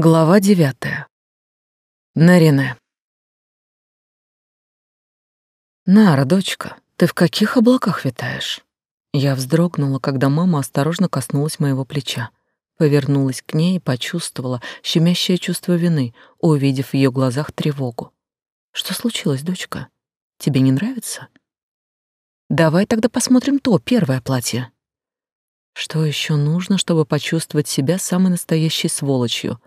Глава девятая. Нарине. Нара, дочка, ты в каких облаках витаешь? Я вздрогнула, когда мама осторожно коснулась моего плеча. Повернулась к ней и почувствовала щемящее чувство вины, увидев в ее глазах тревогу. Что случилось, дочка? Тебе не нравится? Давай тогда посмотрим то первое платье. Что еще нужно, чтобы почувствовать себя самой настоящей сволочью?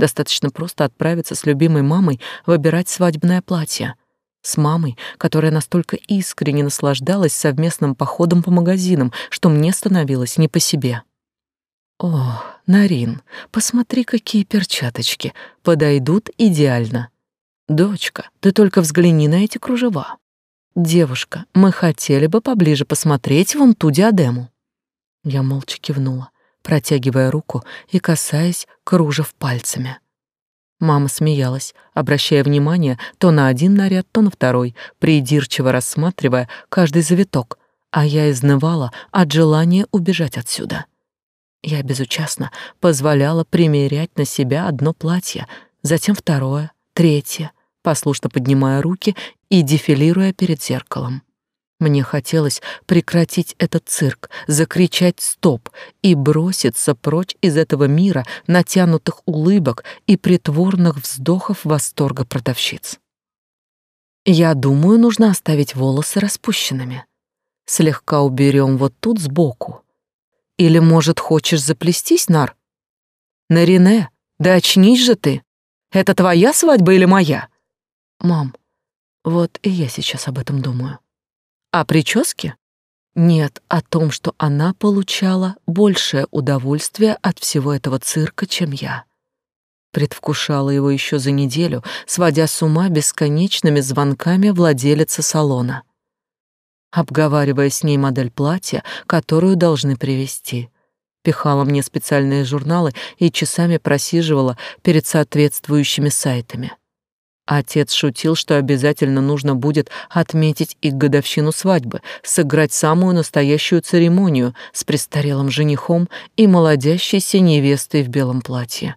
Достаточно просто отправиться с любимой мамой выбирать свадебное платье. С мамой, которая настолько искренне наслаждалась совместным походом по магазинам, что мне становилось не по себе. О, Нарин, посмотри, какие перчаточки. Подойдут идеально. Дочка, ты только взгляни на эти кружева. Девушка, мы хотели бы поближе посмотреть вон ту диадему. Я молча кивнула протягивая руку и касаясь кружев пальцами. Мама смеялась, обращая внимание то на один наряд, то на второй, придирчиво рассматривая каждый завиток, а я изнывала от желания убежать отсюда. Я безучастно позволяла примерять на себя одно платье, затем второе, третье, послушно поднимая руки и дефилируя перед зеркалом. Мне хотелось прекратить этот цирк, закричать «стоп» и броситься прочь из этого мира натянутых улыбок и притворных вздохов восторга продавщиц. Я думаю, нужно оставить волосы распущенными. Слегка уберем вот тут сбоку. Или, может, хочешь заплестись, Нар? Нарине, да очнись же ты. Это твоя свадьба или моя? Мам, вот и я сейчас об этом думаю. О прическе? Нет, о том, что она получала большее удовольствие от всего этого цирка, чем я. Предвкушала его еще за неделю, сводя с ума бесконечными звонками владелицы салона, обговаривая с ней модель платья, которую должны привезти. Пихала мне специальные журналы и часами просиживала перед соответствующими сайтами. Отец шутил, что обязательно нужно будет отметить их годовщину свадьбы, сыграть самую настоящую церемонию с престарелым женихом и молодящейся невестой в белом платье.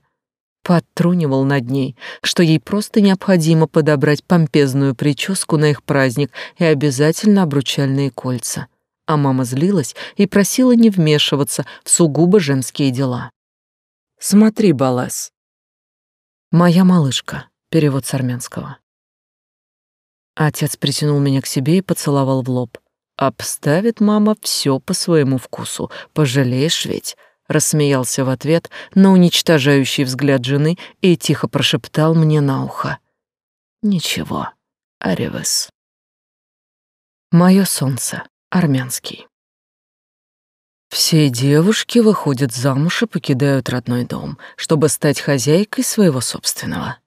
Подтрунивал над ней, что ей просто необходимо подобрать помпезную прическу на их праздник и обязательно обручальные кольца. А мама злилась и просила не вмешиваться в сугубо женские дела. «Смотри, Балас, моя малышка, Перевод с армянского. Отец притянул меня к себе и поцеловал в лоб. «Обставит мама все по своему вкусу. Пожалеешь ведь?» Рассмеялся в ответ на уничтожающий взгляд жены и тихо прошептал мне на ухо. «Ничего, Аревес». Мое солнце, армянский. Все девушки выходят замуж и покидают родной дом, чтобы стать хозяйкой своего собственного.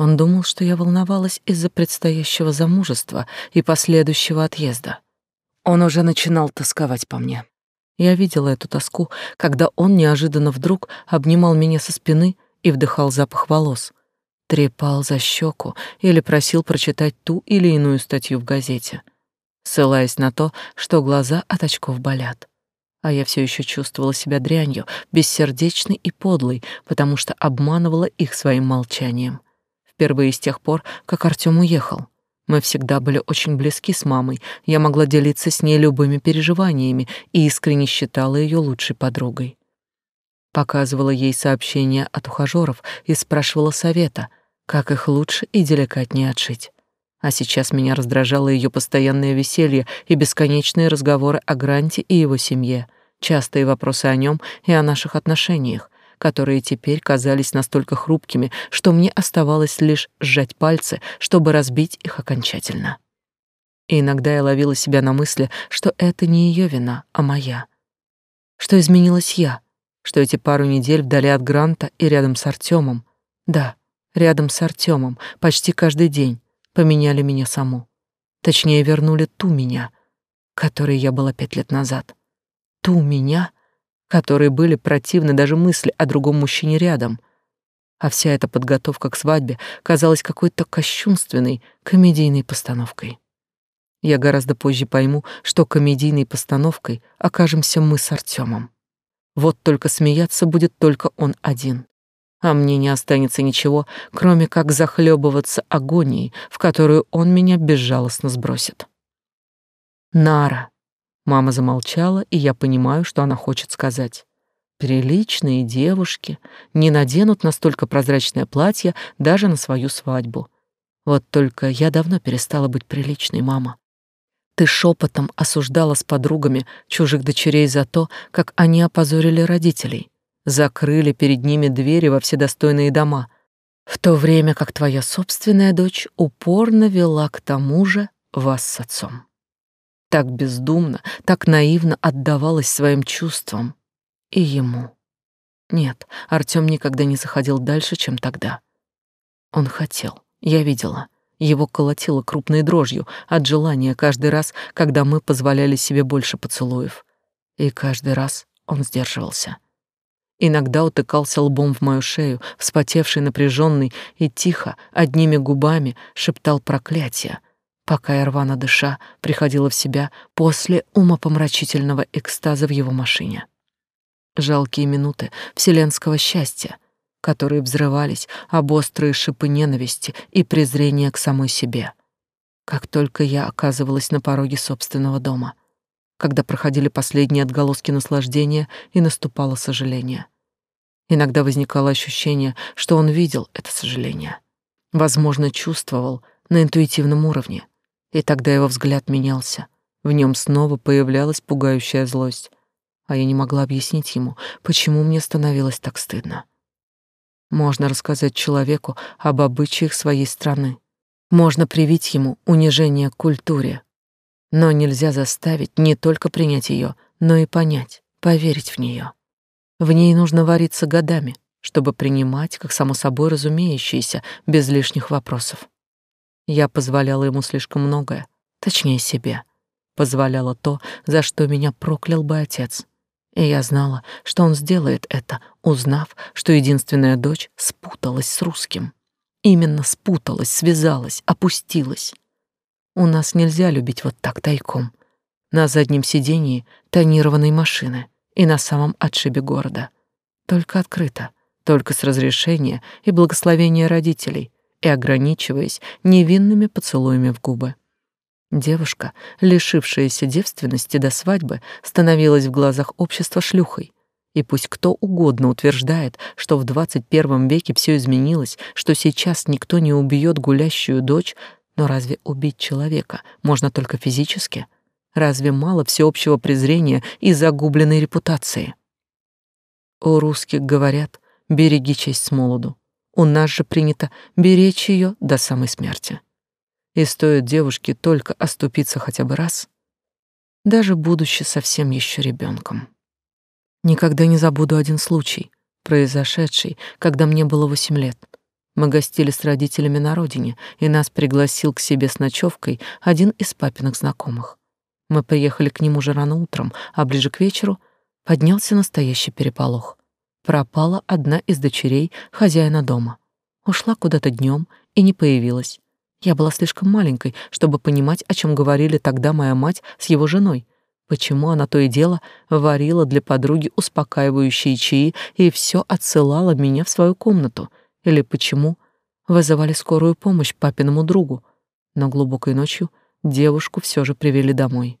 Он думал, что я волновалась из-за предстоящего замужества и последующего отъезда. Он уже начинал тосковать по мне. Я видела эту тоску, когда он неожиданно вдруг обнимал меня со спины и вдыхал запах волос, трепал за щеку или просил прочитать ту или иную статью в газете, ссылаясь на то, что глаза от очков болят. А я все еще чувствовала себя дрянью, бессердечной и подлой, потому что обманывала их своим молчанием. Впервые с тех пор, как Артём уехал. Мы всегда были очень близки с мамой. Я могла делиться с ней любыми переживаниями и искренне считала ее лучшей подругой. Показывала ей сообщения от ухажеров и спрашивала совета, как их лучше и деликатнее отшить. А сейчас меня раздражало ее постоянное веселье и бесконечные разговоры о Гранте и его семье, частые вопросы о нем и о наших отношениях, которые теперь казались настолько хрупкими, что мне оставалось лишь сжать пальцы, чтобы разбить их окончательно. И иногда я ловила себя на мысли, что это не ее вина, а моя. Что изменилась я, что эти пару недель вдали от Гранта и рядом с Артемом, да, рядом с Артемом, почти каждый день, поменяли меня саму. Точнее, вернули ту меня, которой я была пять лет назад. Ту меня, которые были противны даже мысли о другом мужчине рядом. А вся эта подготовка к свадьбе казалась какой-то кощунственной комедийной постановкой. Я гораздо позже пойму, что комедийной постановкой окажемся мы с Артемом. Вот только смеяться будет только он один. а мне не останется ничего, кроме как захлебываться агонией, в которую он меня безжалостно сбросит. Нара. Мама замолчала, и я понимаю, что она хочет сказать. Приличные девушки не наденут настолько прозрачное платье даже на свою свадьбу. Вот только я давно перестала быть приличной, мама. Ты шепотом осуждала с подругами чужих дочерей за то, как они опозорили родителей, закрыли перед ними двери во все достойные дома, в то время как твоя собственная дочь упорно вела к тому же вас с отцом. Так бездумно, так наивно отдавалась своим чувствам. И ему. Нет, Артём никогда не заходил дальше, чем тогда. Он хотел, я видела. Его колотило крупной дрожью от желания каждый раз, когда мы позволяли себе больше поцелуев. И каждый раз он сдерживался. Иногда утыкался лбом в мою шею, вспотевший, напряженный, и тихо, одними губами шептал проклятия, пока я рвано дыша приходила в себя после умопомрачительного экстаза в его машине. Жалкие минуты вселенского счастья, которые взрывались об острые шипы ненависти и презрения к самой себе. Как только я оказывалась на пороге собственного дома, когда проходили последние отголоски наслаждения и наступало сожаление. Иногда возникало ощущение, что он видел это сожаление. Возможно, чувствовал на интуитивном уровне. И тогда его взгляд менялся. В нем снова появлялась пугающая злость. А я не могла объяснить ему, почему мне становилось так стыдно. Можно рассказать человеку об обычаях своей страны. Можно привить ему унижение к культуре. Но нельзя заставить не только принять ее, но и понять, поверить в нее. В ней нужно вариться годами, чтобы принимать, как само собой разумеющееся, без лишних вопросов. Я позволяла ему слишком многое, точнее себе. Позволяла то, за что меня проклял бы отец. И я знала, что он сделает это, узнав, что единственная дочь спуталась с русским. Именно спуталась, связалась, опустилась. У нас нельзя любить вот так тайком. На заднем сидении тонированной машины и на самом отшибе города. Только открыто, только с разрешения и благословения родителей и ограничиваясь невинными поцелуями в губы. Девушка, лишившаяся девственности до свадьбы, становилась в глазах общества шлюхой. И пусть кто угодно утверждает, что в 21 веке все изменилось, что сейчас никто не убьет гулящую дочь, но разве убить человека можно только физически? Разве мало всеобщего презрения и загубленной репутации? У русских говорят «береги честь с молоду». У нас же принято беречь ее до самой смерти. И стоит девушке только оступиться хотя бы раз, даже будучи совсем еще ребенком. Никогда не забуду один случай, произошедший, когда мне было восемь лет. Мы гостили с родителями на родине, и нас пригласил к себе с ночевкой один из папиных знакомых. Мы приехали к нему уже рано утром, а ближе к вечеру поднялся настоящий переполох. Пропала одна из дочерей хозяина дома. Ушла куда-то днем и не появилась. Я была слишком маленькой, чтобы понимать, о чем говорили тогда моя мать с его женой. Почему она то и дело варила для подруги успокаивающие чаи и все отсылала меня в свою комнату? Или почему вызывали скорую помощь папиному другу? Но глубокой ночью девушку все же привели домой.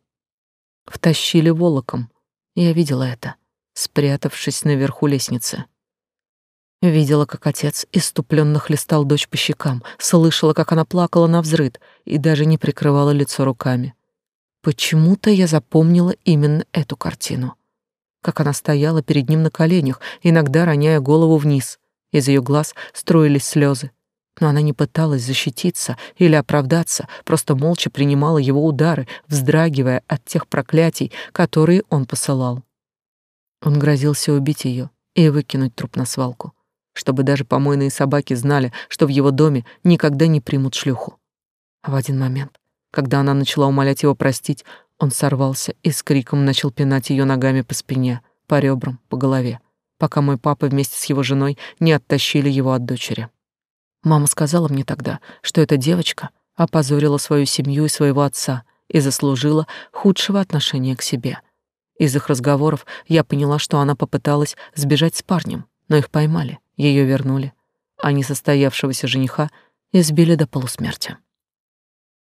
Втащили волоком. Я видела это, спрятавшись наверху лестницы. Видела, как отец иступленно хлестал дочь по щекам, слышала, как она плакала на взрыд и даже не прикрывала лицо руками. Почему-то я запомнила именно эту картину. Как она стояла перед ним на коленях, иногда роняя голову вниз. Из ее глаз строились слезы. Но она не пыталась защититься или оправдаться, просто молча принимала его удары, вздрагивая от тех проклятий, которые он посылал. Он грозился убить ее и выкинуть труп на свалку чтобы даже помойные собаки знали, что в его доме никогда не примут шлюху. А в один момент, когда она начала умолять его простить, он сорвался и с криком начал пинать ее ногами по спине, по ребрам, по голове, пока мой папа вместе с его женой не оттащили его от дочери. Мама сказала мне тогда, что эта девочка опозорила свою семью и своего отца и заслужила худшего отношения к себе. Из их разговоров я поняла, что она попыталась сбежать с парнем, но их поймали Ее вернули, а несостоявшегося жениха избили до полусмерти.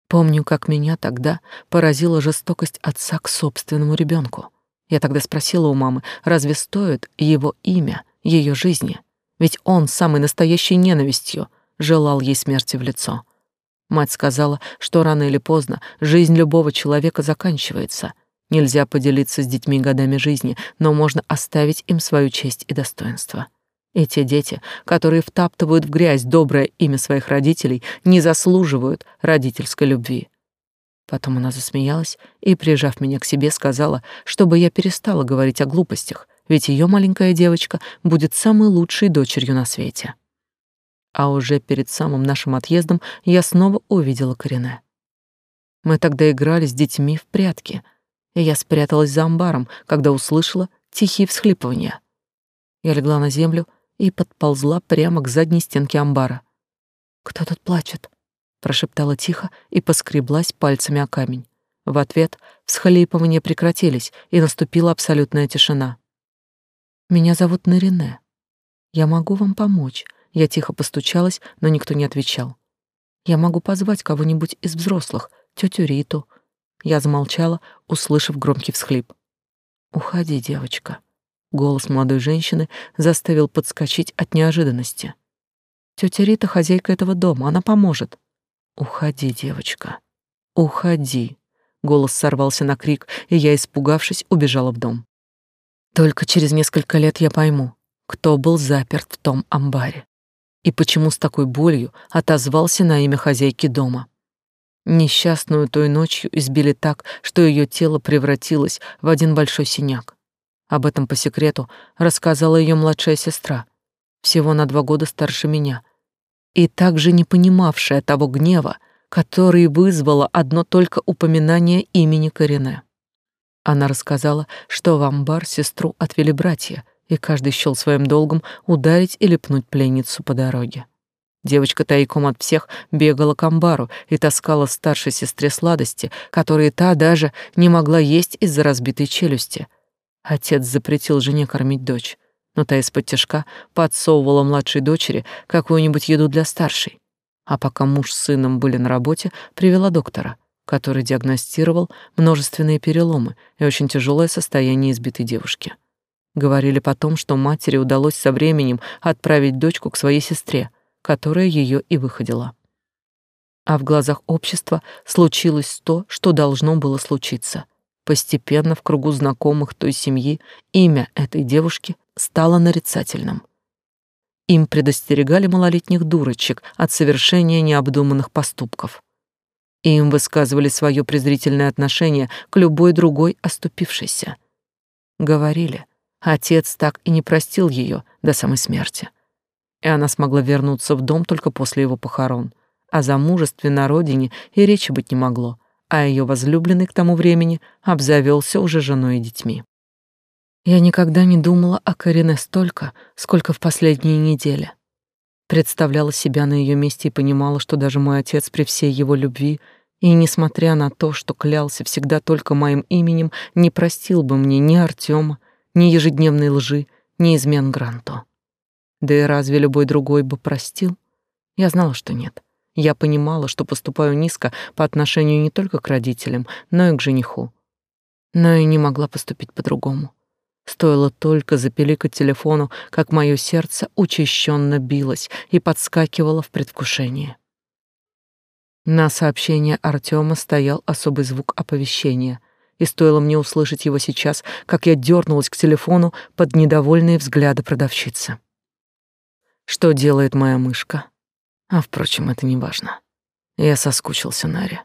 Помню, как меня тогда поразила жестокость отца к собственному ребенку. Я тогда спросила у мамы, разве стоит его имя, ее жизни? Ведь он самой настоящей ненавистью желал ей смерти в лицо. Мать сказала, что рано или поздно жизнь любого человека заканчивается. Нельзя поделиться с детьми годами жизни, но можно оставить им свою честь и достоинство. И те дети, которые втаптывают в грязь доброе имя своих родителей, не заслуживают родительской любви. Потом она засмеялась и, прижав меня к себе, сказала, чтобы я перестала говорить о глупостях, ведь ее маленькая девочка будет самой лучшей дочерью на свете. А уже перед самым нашим отъездом я снова увидела Корене. Мы тогда играли с детьми в прятки, и я спряталась за амбаром, когда услышала тихие всхлипывания. Я легла на землю и подползла прямо к задней стенке амбара. «Кто тут плачет?» — прошептала тихо и поскреблась пальцами о камень. В ответ всхлипывания прекратились, и наступила абсолютная тишина. «Меня зовут Нарине. Я могу вам помочь». Я тихо постучалась, но никто не отвечал. «Я могу позвать кого-нибудь из взрослых, тетю Риту». Я замолчала, услышав громкий всхлип. «Уходи, девочка», Голос молодой женщины заставил подскочить от неожиданности. Тетя Рита хозяйка этого дома, она поможет. Уходи, девочка. Уходи. Голос сорвался на крик, и я, испугавшись, убежала в дом. Только через несколько лет я пойму, кто был заперт в том амбаре и почему с такой болью отозвался на имя хозяйки дома. Несчастную той ночью избили так, что ее тело превратилось в один большой синяк. Об этом по секрету рассказала ее младшая сестра, всего на два года старше меня, и также не понимавшая того гнева, который вызвало одно только упоминание имени Корене. Она рассказала, что в амбар сестру отвели братья, и каждый счел своим долгом ударить или пнуть пленницу по дороге. Девочка тайком от всех бегала к амбару и таскала старшей сестре сладости, которые та даже не могла есть из-за разбитой челюсти — Отец запретил жене кормить дочь, но та из-под тяжка подсовывала младшей дочери какую-нибудь еду для старшей. А пока муж с сыном были на работе, привела доктора, который диагностировал множественные переломы и очень тяжелое состояние избитой девушки. Говорили потом, что матери удалось со временем отправить дочку к своей сестре, которая ее и выходила. А в глазах общества случилось то, что должно было случиться — Постепенно в кругу знакомых той семьи имя этой девушки стало нарицательным. Им предостерегали малолетних дурочек от совершения необдуманных поступков. Им высказывали свое презрительное отношение к любой другой оступившейся. Говорили, отец так и не простил ее до самой смерти. И она смогла вернуться в дом только после его похорон. О замужестве на родине и речи быть не могло — а ее возлюбленный к тому времени обзавелся уже женой и детьми. Я никогда не думала о Карине столько, сколько в последние недели. Представляла себя на ее месте и понимала, что даже мой отец при всей его любви и, несмотря на то, что клялся всегда только моим именем, не простил бы мне ни Артема, ни ежедневной лжи, ни измен Гранту. Да и разве любой другой бы простил? Я знала, что нет. Я понимала, что поступаю низко по отношению не только к родителям, но и к жениху. Но и не могла поступить по-другому. Стоило только запеликать телефону, как мое сердце учащенно билось и подскакивало в предвкушении. На сообщение Артема стоял особый звук оповещения, и стоило мне услышать его сейчас, как я дернулась к телефону под недовольные взгляды продавщицы. Что делает моя мышка? А, впрочем, это не важно. Я соскучился, Наре.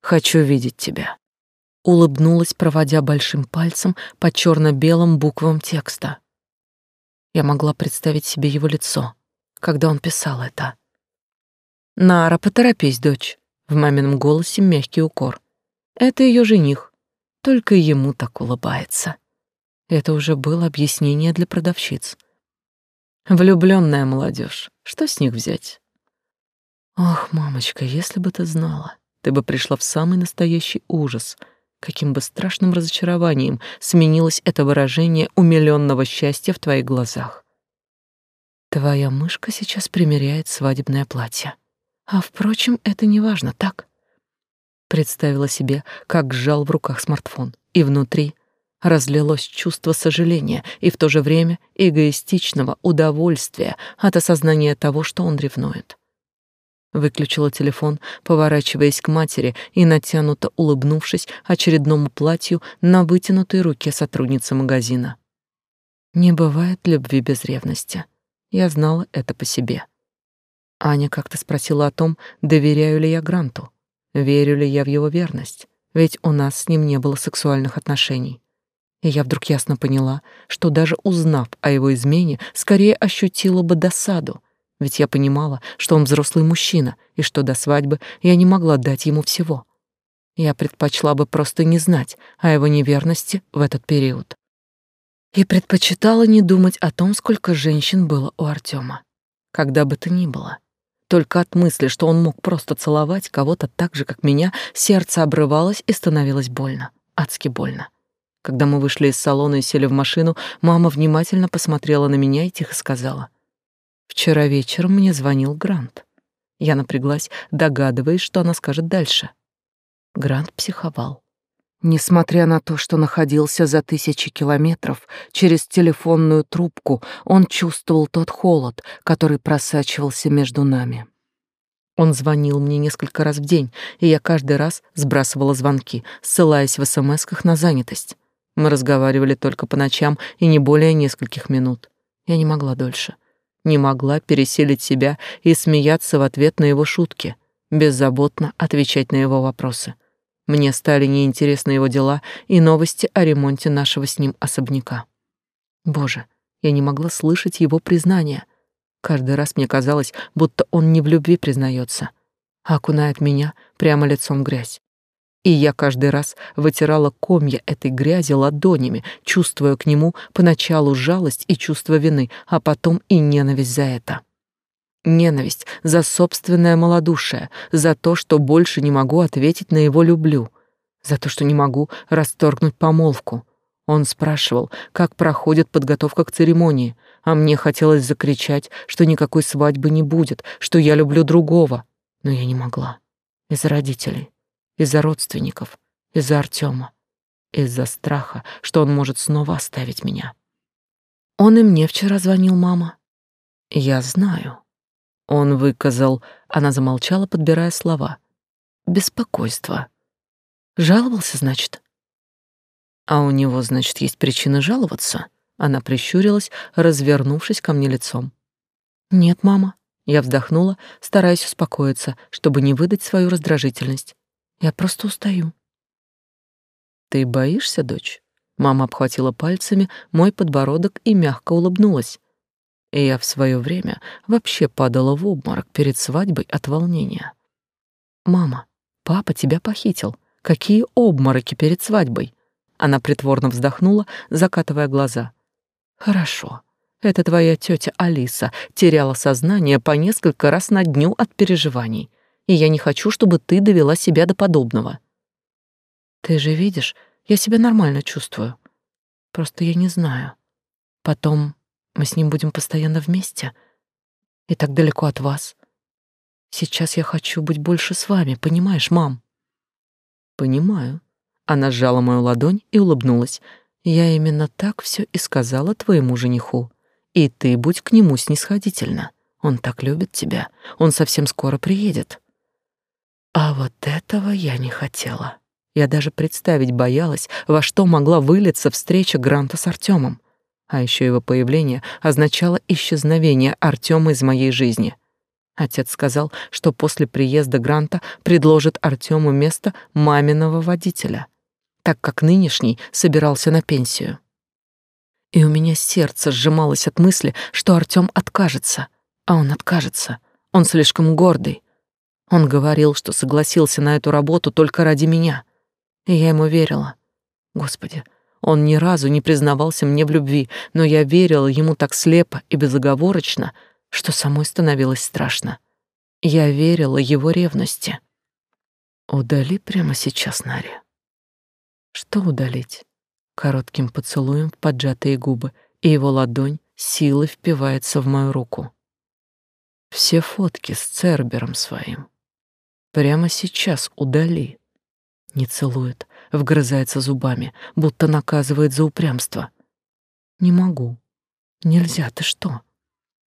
Хочу видеть тебя. Улыбнулась, проводя большим пальцем по черно белым буквам текста. Я могла представить себе его лицо, когда он писал это. «Нара, поторопись, дочь!» В мамином голосе мягкий укор. Это ее жених, только ему так улыбается. Это уже было объяснение для продавщиц. Влюбленная молодежь, что с них взять? Ох, мамочка, если бы ты знала, ты бы пришла в самый настоящий ужас. Каким бы страшным разочарованием сменилось это выражение умилённого счастья в твоих глазах. Твоя мышка сейчас примеряет свадебное платье. А впрочем, это не важно, так? Представила себе, как сжал в руках смартфон, и внутри разлилось чувство сожаления и в то же время эгоистичного удовольствия от осознания того, что он ревнует. Выключила телефон, поворачиваясь к матери и натянуто улыбнувшись очередному платью на вытянутой руке сотрудницы магазина. Не бывает любви без ревности. Я знала это по себе. Аня как-то спросила о том, доверяю ли я Гранту, верю ли я в его верность, ведь у нас с ним не было сексуальных отношений. И я вдруг ясно поняла, что даже узнав о его измене, скорее ощутила бы досаду, ведь я понимала, что он взрослый мужчина и что до свадьбы я не могла дать ему всего. Я предпочла бы просто не знать о его неверности в этот период. И предпочитала не думать о том, сколько женщин было у Артема. Когда бы то ни было. Только от мысли, что он мог просто целовать кого-то так же, как меня, сердце обрывалось и становилось больно. Адски больно. Когда мы вышли из салона и сели в машину, мама внимательно посмотрела на меня и тихо сказала. Вчера вечером мне звонил Грант. Я напряглась, догадываясь, что она скажет дальше. Грант психовал. Несмотря на то, что находился за тысячи километров, через телефонную трубку он чувствовал тот холод, который просачивался между нами. Он звонил мне несколько раз в день, и я каждый раз сбрасывала звонки, ссылаясь в смсках на занятость. Мы разговаривали только по ночам и не более нескольких минут. Я не могла дольше не могла пересилить себя и смеяться в ответ на его шутки, беззаботно отвечать на его вопросы. Мне стали неинтересны его дела и новости о ремонте нашего с ним особняка. Боже, я не могла слышать его признания. Каждый раз мне казалось, будто он не в любви признается, а окунает меня прямо лицом в грязь. И я каждый раз вытирала комья этой грязи ладонями, чувствуя к нему поначалу жалость и чувство вины, а потом и ненависть за это. Ненависть за собственное малодушие, за то, что больше не могу ответить на его «люблю», за то, что не могу расторгнуть помолвку. Он спрашивал, как проходит подготовка к церемонии, а мне хотелось закричать, что никакой свадьбы не будет, что я люблю другого, но я не могла из-за родителей из-за родственников, из-за Артема, из-за страха, что он может снова оставить меня. Он и мне вчера звонил, мама. Я знаю. Он выказал, она замолчала, подбирая слова. Беспокойство. Жаловался, значит? А у него, значит, есть причины жаловаться? Она прищурилась, развернувшись ко мне лицом. Нет, мама. Я вздохнула, стараясь успокоиться, чтобы не выдать свою раздражительность. Я просто устаю. Ты боишься, дочь? Мама обхватила пальцами мой подбородок и мягко улыбнулась. И я в свое время вообще падала в обморок перед свадьбой от волнения. Мама, папа тебя похитил. Какие обмороки перед свадьбой? Она притворно вздохнула, закатывая глаза. Хорошо. Это твоя тетя Алиса теряла сознание по несколько раз на дню от переживаний и я не хочу, чтобы ты довела себя до подобного. Ты же видишь, я себя нормально чувствую. Просто я не знаю. Потом мы с ним будем постоянно вместе и так далеко от вас. Сейчас я хочу быть больше с вами, понимаешь, мам? Понимаю. Она сжала мою ладонь и улыбнулась. Я именно так все и сказала твоему жениху. И ты будь к нему снисходительна. Он так любит тебя. Он совсем скоро приедет. А вот этого я не хотела. Я даже представить боялась, во что могла вылиться встреча Гранта с Артемом. А еще его появление означало исчезновение Артема из моей жизни. Отец сказал, что после приезда Гранта предложит Артему место маминого водителя, так как нынешний собирался на пенсию. И у меня сердце сжималось от мысли, что Артем откажется. А он откажется. Он слишком гордый. Он говорил, что согласился на эту работу только ради меня. И я ему верила. Господи, он ни разу не признавался мне в любви, но я верила ему так слепо и безоговорочно, что самой становилось страшно. Я верила его ревности. Удали прямо сейчас, Нари. Что удалить? Коротким поцелуем в поджатые губы, и его ладонь силой впивается в мою руку. Все фотки с Цербером своим. Прямо сейчас удали. Не целует, вгрызается зубами, будто наказывает за упрямство. Не могу. Нельзя, ты что?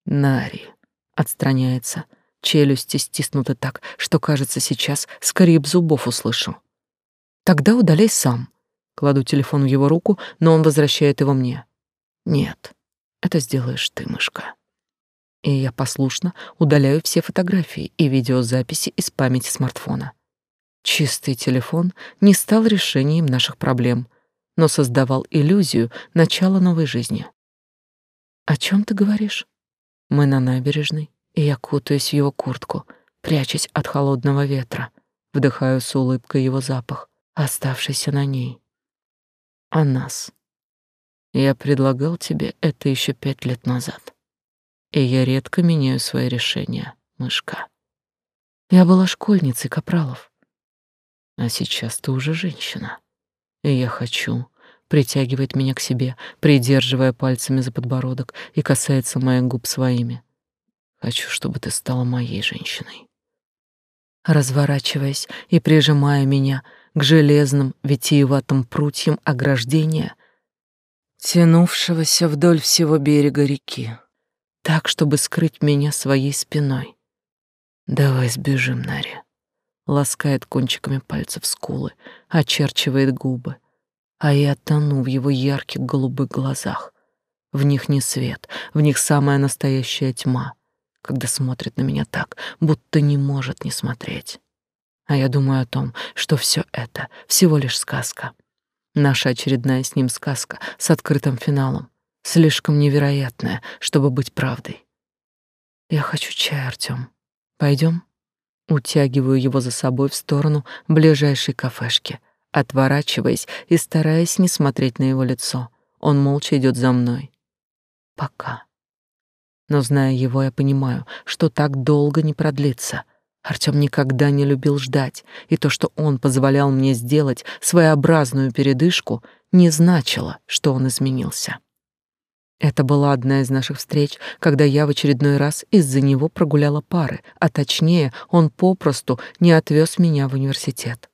Нари отстраняется. Челюсти стиснуты так, что, кажется, сейчас скрип зубов услышу. Тогда удаляй сам. Кладу телефон в его руку, но он возвращает его мне. Нет, это сделаешь ты, мышка. И я послушно удаляю все фотографии и видеозаписи из памяти смартфона. Чистый телефон не стал решением наших проблем, но создавал иллюзию начала новой жизни. О чем ты говоришь? Мы на набережной, и я кутаюсь в его куртку, прячась от холодного ветра, вдыхаю с улыбкой его запах, оставшийся на ней. О нас. Я предлагал тебе это еще пять лет назад. И я редко меняю свои решения, мышка. Я была школьницей Капралов. А сейчас ты уже женщина. И я хочу, притягивает меня к себе, придерживая пальцами за подбородок и касается моих губ своими. Хочу, чтобы ты стала моей женщиной. Разворачиваясь и прижимая меня к железным витиеватым прутьям ограждения, тянувшегося вдоль всего берега реки, так, чтобы скрыть меня своей спиной. Давай сбежим, Нари. Ласкает кончиками пальцев скулы, очерчивает губы, а я тону в его ярких голубых глазах. В них не свет, в них самая настоящая тьма, когда смотрит на меня так, будто не может не смотреть. А я думаю о том, что все это всего лишь сказка. Наша очередная с ним сказка с открытым финалом, слишком невероятная, чтобы быть правдой. Я хочу чай, Артём. Пойдем? Утягиваю его за собой в сторону ближайшей кафешки, отворачиваясь и стараясь не смотреть на его лицо. Он молча идет за мной. Пока. Но зная его, я понимаю, что так долго не продлится — Артём никогда не любил ждать, и то, что он позволял мне сделать своеобразную передышку, не значило, что он изменился. Это была одна из наших встреч, когда я в очередной раз из-за него прогуляла пары, а точнее, он попросту не отвез меня в университет.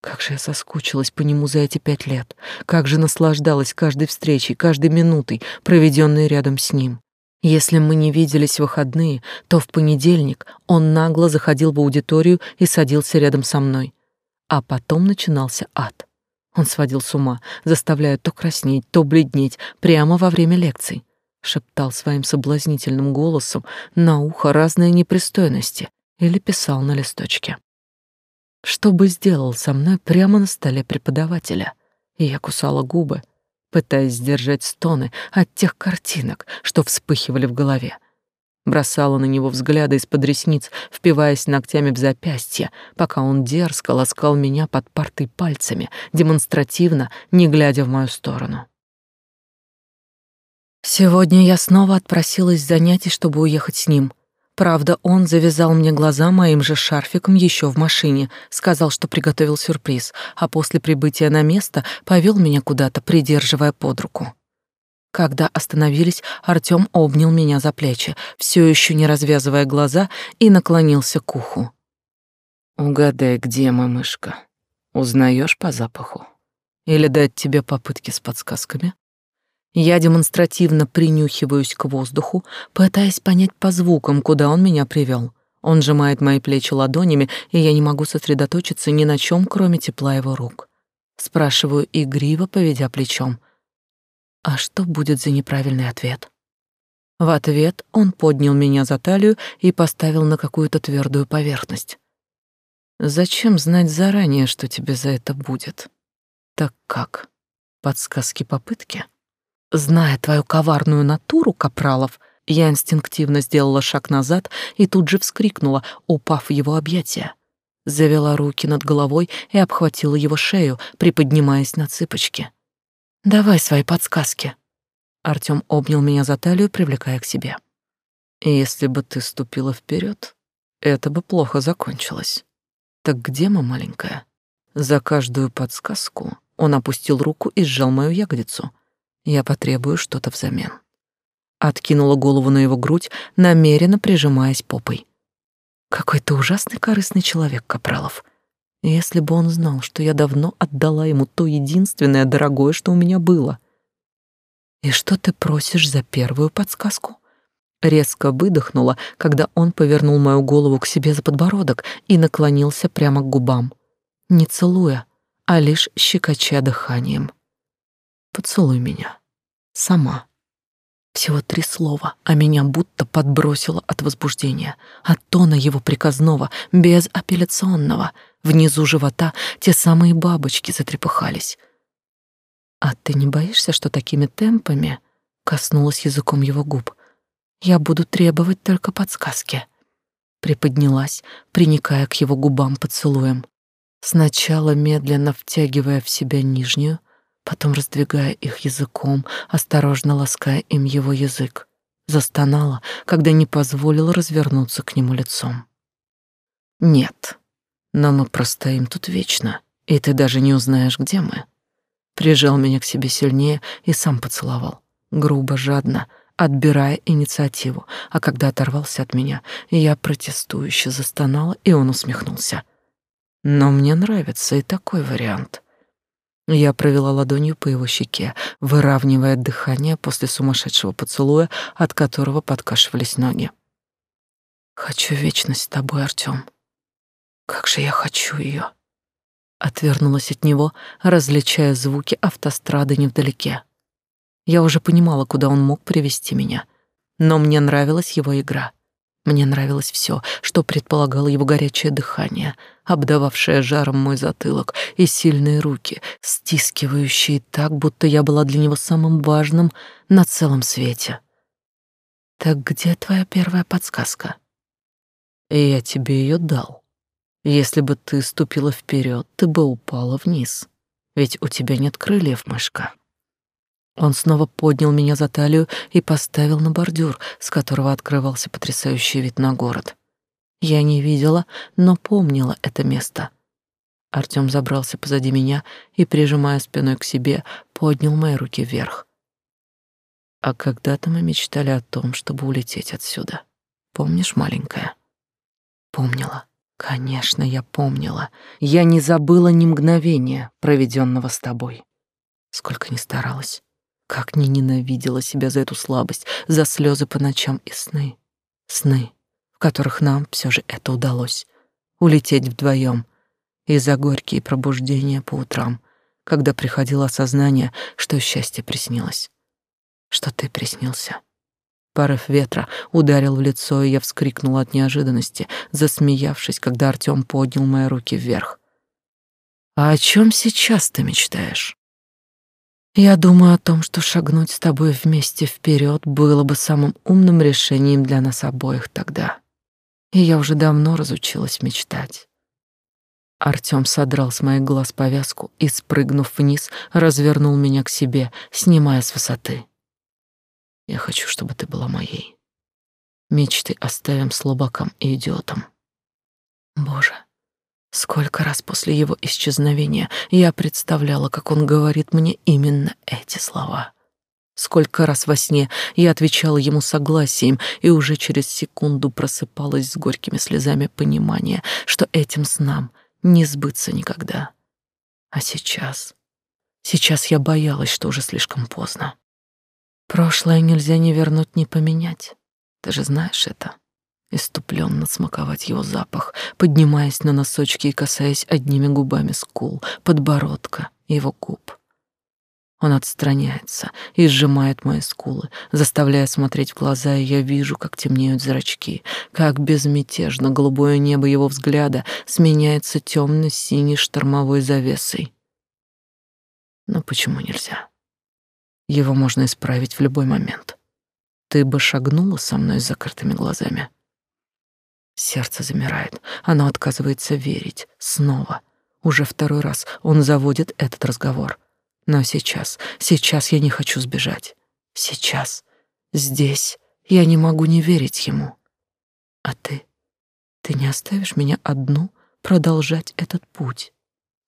Как же я соскучилась по нему за эти пять лет, как же наслаждалась каждой встречей, каждой минутой, проведенной рядом с ним. Если мы не виделись в выходные, то в понедельник он нагло заходил в аудиторию и садился рядом со мной. А потом начинался ад. Он сводил с ума, заставляя то краснеть, то бледнеть прямо во время лекций. Шептал своим соблазнительным голосом на ухо разные непристойности или писал на листочке. Что бы сделал со мной прямо на столе преподавателя? И я кусала губы, пытаясь сдержать стоны от тех картинок, что вспыхивали в голове. Бросала на него взгляды из-под ресниц, впиваясь ногтями в запястье, пока он дерзко ласкал меня под партой пальцами, демонстративно, не глядя в мою сторону. Сегодня я снова отпросилась с занятий, чтобы уехать с ним — Правда, он завязал мне глаза моим же шарфиком еще в машине, сказал, что приготовил сюрприз, а после прибытия на место повел меня куда-то, придерживая под руку. Когда остановились, Артём обнял меня за плечи, все еще не развязывая глаза, и наклонился к уху. «Угадай, где мамышка? Узнаешь по запаху? Или дать тебе попытки с подсказками?» Я демонстративно принюхиваюсь к воздуху, пытаясь понять по звукам, куда он меня привел. Он сжимает мои плечи ладонями, и я не могу сосредоточиться ни на чем, кроме тепла его рук. Спрашиваю игриво, поведя плечом. А что будет за неправильный ответ? В ответ он поднял меня за талию и поставил на какую-то твердую поверхность. Зачем знать заранее, что тебе за это будет? Так как? Подсказки попытки? Зная твою коварную натуру, Капралов, я инстинктивно сделала шаг назад и тут же вскрикнула, упав в его объятия. Завела руки над головой и обхватила его шею, приподнимаясь на цыпочки. «Давай свои подсказки». Артём обнял меня за талию, привлекая к себе. «Если бы ты ступила вперед, это бы плохо закончилось. Так где мы, маленькая?» За каждую подсказку он опустил руку и сжал мою ягодицу — я потребую что-то взамен. Откинула голову на его грудь, намеренно прижимаясь попой. Какой ты ужасный корыстный человек, Капралов. Если бы он знал, что я давно отдала ему то единственное дорогое, что у меня было. И что ты просишь за первую подсказку? Резко выдохнула, когда он повернул мою голову к себе за подбородок и наклонился прямо к губам, не целуя, а лишь щекоча дыханием. Поцелуй меня. Сама. Всего три слова, а меня будто подбросило от возбуждения, от тона его приказного, безапелляционного. Внизу живота те самые бабочки затрепыхались. «А ты не боишься, что такими темпами...» Коснулась языком его губ. «Я буду требовать только подсказки». Приподнялась, приникая к его губам поцелуем. Сначала медленно втягивая в себя нижнюю, потом раздвигая их языком, осторожно лаская им его язык. Застонала, когда не позволила развернуться к нему лицом. «Нет, но мы простоим тут вечно, и ты даже не узнаешь, где мы». Прижал меня к себе сильнее и сам поцеловал, грубо, жадно, отбирая инициативу, а когда оторвался от меня, я протестующе застонала, и он усмехнулся. «Но мне нравится и такой вариант». Я провела ладонью по его щеке, выравнивая дыхание после сумасшедшего поцелуя, от которого подкашивались ноги. «Хочу вечность с тобой, Артём. Как же я хочу её!» Отвернулась от него, различая звуки автострады невдалеке. Я уже понимала, куда он мог привести меня, но мне нравилась его игра — мне нравилось все, что предполагало его горячее дыхание, обдававшее жаром мой затылок, и сильные руки, стискивающие так, будто я была для него самым важным на целом свете. «Так где твоя первая подсказка?» «Я тебе ее дал. Если бы ты ступила вперед, ты бы упала вниз, ведь у тебя нет крыльев, мышка». Он снова поднял меня за талию и поставил на бордюр, с которого открывался потрясающий вид на город. Я не видела, но помнила это место. Артём забрался позади меня и, прижимая спиной к себе, поднял мои руки вверх. А когда-то мы мечтали о том, чтобы улететь отсюда. Помнишь, маленькая? Помнила. Конечно, я помнила. Я не забыла ни мгновения, проведенного с тобой. Сколько ни старалась. Как не ненавидела себя за эту слабость, за слезы по ночам и сны. Сны, в которых нам все же это удалось. Улететь вдвоем. И за горькие пробуждения по утрам, когда приходило осознание, что счастье приснилось. Что ты приснился. Порыв ветра ударил в лицо, и я вскрикнула от неожиданности, засмеявшись, когда Артём поднял мои руки вверх. «А о чем сейчас ты мечтаешь?» Я думаю о том, что шагнуть с тобой вместе вперед было бы самым умным решением для нас обоих тогда. И я уже давно разучилась мечтать. Артём содрал с моих глаз повязку и, спрыгнув вниз, развернул меня к себе, снимая с высоты. Я хочу, чтобы ты была моей. Мечты оставим слабакам и идиотам. Боже, Сколько раз после его исчезновения я представляла, как он говорит мне именно эти слова. Сколько раз во сне я отвечала ему согласием и уже через секунду просыпалась с горькими слезами понимания, что этим снам не сбыться никогда. А сейчас... Сейчас я боялась, что уже слишком поздно. Прошлое нельзя ни вернуть, ни поменять. Ты же знаешь это иступленно смаковать его запах, поднимаясь на носочки и касаясь одними губами скул, подбородка, его губ. Он отстраняется и сжимает мои скулы, заставляя смотреть в глаза, и я вижу, как темнеют зрачки, как безмятежно голубое небо его взгляда сменяется темно-синей штормовой завесой. Но почему нельзя? Его можно исправить в любой момент. Ты бы шагнула со мной с закрытыми глазами. Сердце замирает. Оно отказывается верить. Снова. Уже второй раз он заводит этот разговор. Но сейчас, сейчас я не хочу сбежать. Сейчас, здесь я не могу не верить ему. А ты? Ты не оставишь меня одну продолжать этот путь?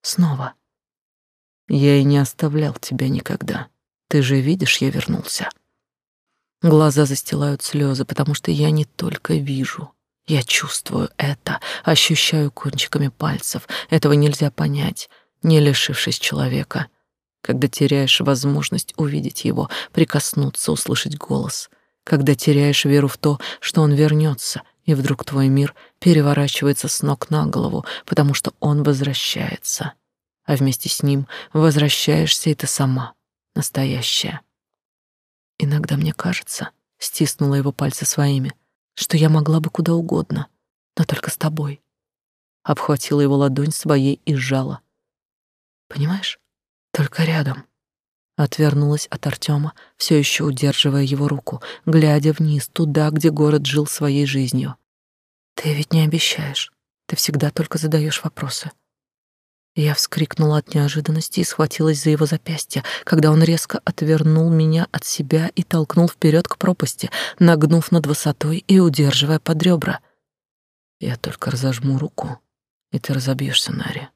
Снова. Я и не оставлял тебя никогда. Ты же видишь, я вернулся. Глаза застилают слезы, потому что я не только вижу, я чувствую это, ощущаю кончиками пальцев. Этого нельзя понять, не лишившись человека. Когда теряешь возможность увидеть его, прикоснуться, услышать голос. Когда теряешь веру в то, что он вернется, и вдруг твой мир переворачивается с ног на голову, потому что он возвращается. А вместе с ним возвращаешься и ты сама, настоящая. Иногда мне кажется, стиснула его пальцы своими — что я могла бы куда угодно, но только с тобой. Обхватила его ладонь своей и сжала. Понимаешь? Только рядом. Отвернулась от Артема, все еще удерживая его руку, глядя вниз, туда, где город жил своей жизнью. Ты ведь не обещаешь. Ты всегда только задаешь вопросы. Я вскрикнула от неожиданности и схватилась за его запястье, когда он резко отвернул меня от себя и толкнул вперед к пропасти, нагнув над высотой и удерживая под ребра. Я только разожму руку, и ты разобьешься, Нари,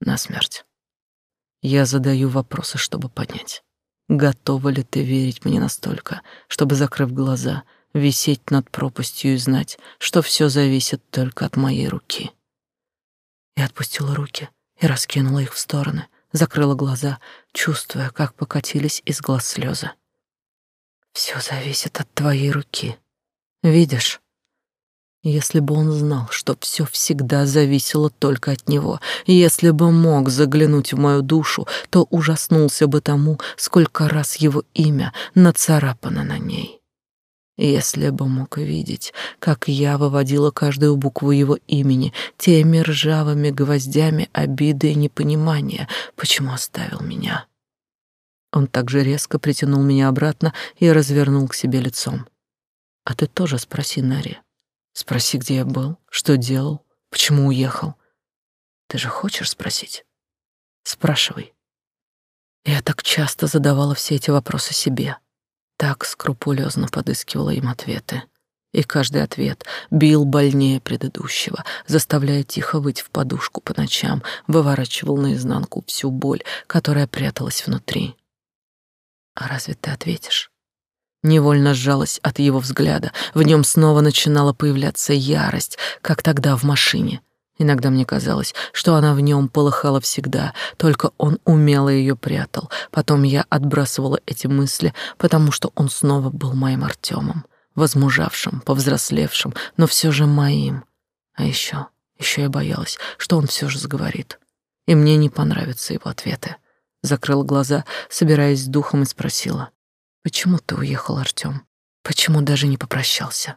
насмерть. Я задаю вопросы, чтобы понять, готова ли ты верить мне настолько, чтобы, закрыв глаза, висеть над пропастью и знать, что все зависит только от моей руки. Я отпустила руки — и раскинула их в стороны, закрыла глаза, чувствуя, как покатились из глаз слезы. Все зависит от твоей руки. Видишь? Если бы он знал, что все всегда зависело только от него, если бы мог заглянуть в мою душу, то ужаснулся бы тому, сколько раз его имя нацарапано на ней. Если бы мог видеть, как я выводила каждую букву его имени теми ржавыми гвоздями обиды и непонимания, почему оставил меня. Он также резко притянул меня обратно и развернул к себе лицом. А ты тоже спроси, Нари. Спроси, где я был, что делал, почему уехал. Ты же хочешь спросить? Спрашивай. Я так часто задавала все эти вопросы себе так скрупулезно подыскивала им ответы. И каждый ответ бил больнее предыдущего, заставляя тихо выть в подушку по ночам, выворачивал наизнанку всю боль, которая пряталась внутри. «А разве ты ответишь?» Невольно сжалась от его взгляда, в нем снова начинала появляться ярость, как тогда в машине — Иногда мне казалось, что она в нем полыхала всегда, только он умело ее прятал. Потом я отбрасывала эти мысли, потому что он снова был моим Артемом, возмужавшим, повзрослевшим, но все же моим. А еще, еще я боялась, что он все же заговорит. И мне не понравятся его ответы. Закрыла глаза, собираясь с духом, и спросила, «Почему ты уехал, Артем? Почему даже не попрощался?»